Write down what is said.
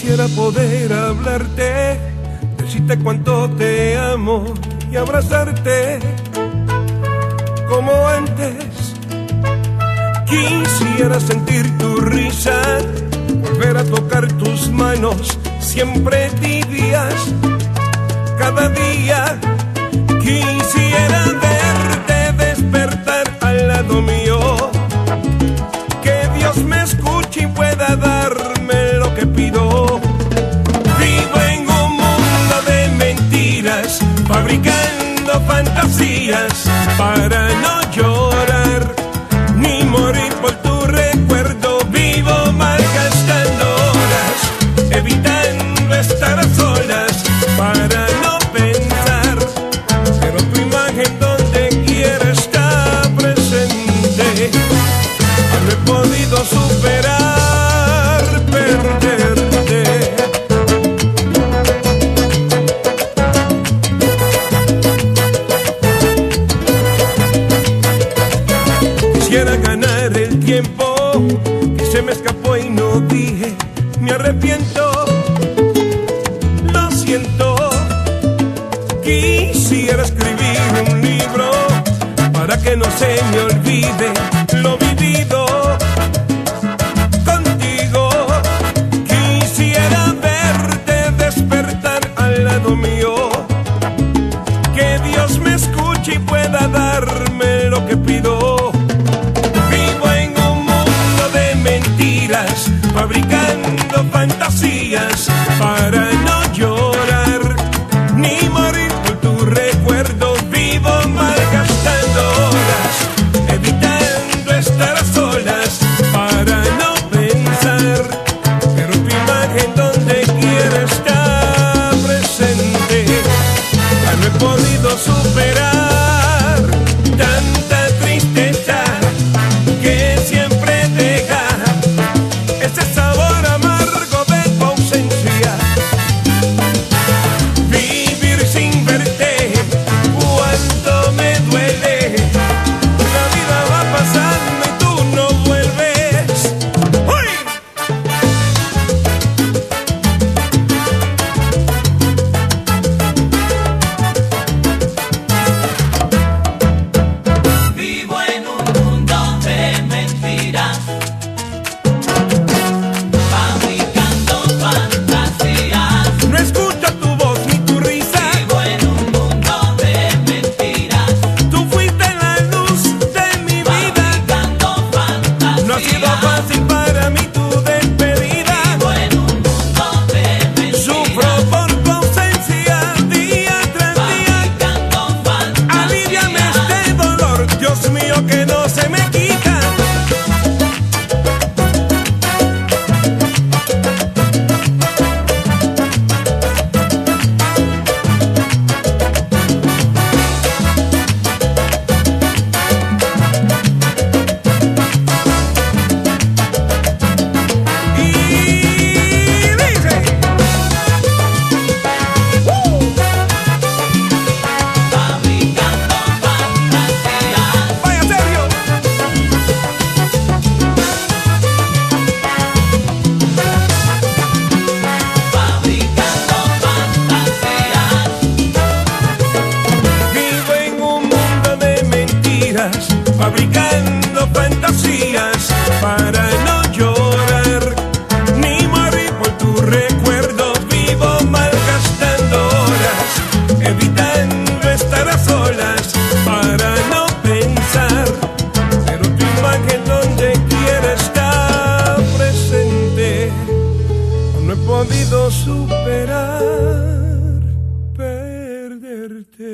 Quisiera poder hablarte, decirte cuánto te amo y abrazarte como antes. Quisiera sentir tu risa, volver a tocar tus manos, siempre tibias, cada día. Quisiera ver fantasías para no quisiera ganar el tiempo que se me escapó y no dije, me arrepiento, lo siento. Quisiera escribir un libro para que no se me olvide lo vivido. fabricando fantasías para para no pensar, pero tu imagen donde quiera está presente, no he podido superar perderte.